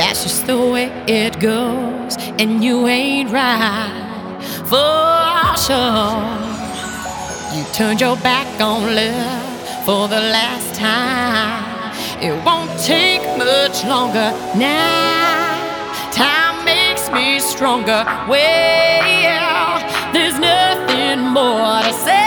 That's just the way it goes, and you ain't right for sure. You turned your back on love for the last time. It won't take much longer now. Time makes me stronger. Well, there's nothing more to say.